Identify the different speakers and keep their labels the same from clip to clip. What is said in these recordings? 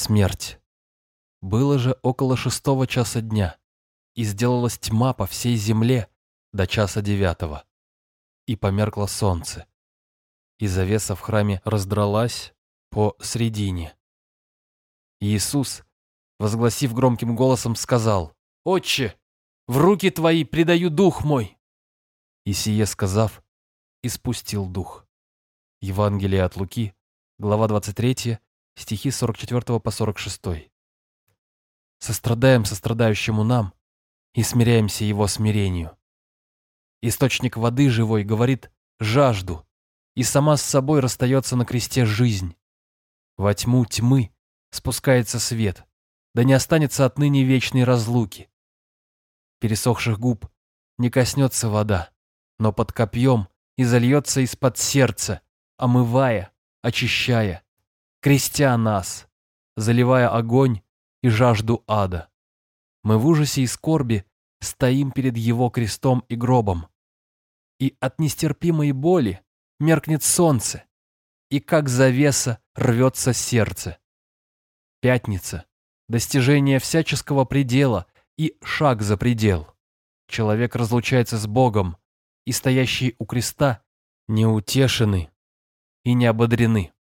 Speaker 1: Смерть. Было же около шестого часа дня, и сделалась тьма по всей земле до часа девятого. И померкло солнце, и завеса в храме раздралась по средине. Иисус, возгласив громким голосом, сказал, «Отче, в руки твои предаю дух мой!» И сие сказав, испустил дух. Евангелие от Луки, глава 23, стихи 44 по 46. Сострадаем сострадающему нам и смиряемся его смирению. Источник воды живой говорит «жажду», и сама с собой расстается на кресте жизнь. Во тьму тьмы спускается свет, да не останется отныне вечной разлуки. Пересохших губ не коснется вода, но под копьем и зальется из-под сердца, омывая, очищая, крестя нас, заливая огонь и жажду ада. Мы в ужасе и скорби стоим перед его крестом и гробом. И от нестерпимой боли меркнет солнце, и как завеса рвется сердце. Пятница, достижение всяческого предела и шаг за предел. Человек разлучается с Богом, и стоящие у креста не утешены и не ободрены.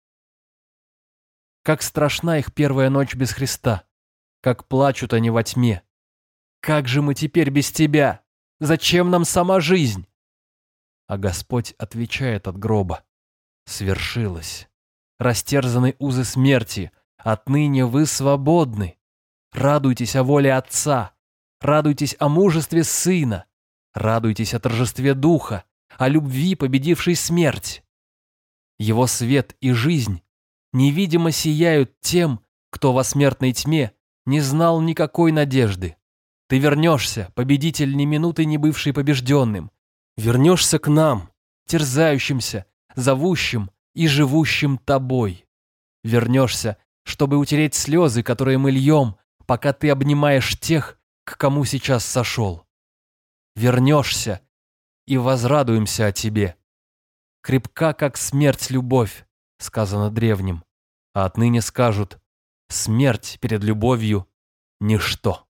Speaker 1: Как страшна их первая ночь без Христа, как плачут они во тьме. Как же мы теперь без Тебя? Зачем нам сама жизнь? А Господь отвечает от гроба. Свершилось. Растерзаны узы смерти. Отныне вы свободны. Радуйтесь о воле Отца. Радуйтесь о мужестве Сына. Радуйтесь о торжестве Духа, о любви, победившей смерть. Его свет и жизнь невидимо сияют тем, кто во смертной тьме не знал никакой надежды. Ты вернешься, победитель ни минуты не бывший побежденным, Вернешься к нам, терзающимся, зовущим и живущим тобой. Вернешься, чтобы утереть слезы, которые мы льем, пока ты обнимаешь тех, к кому сейчас сошел. Вернешься и возрадуемся о тебе. Крепка, как смерть, любовь, сказано древним, а отныне скажут, смерть перед любовью – ничто.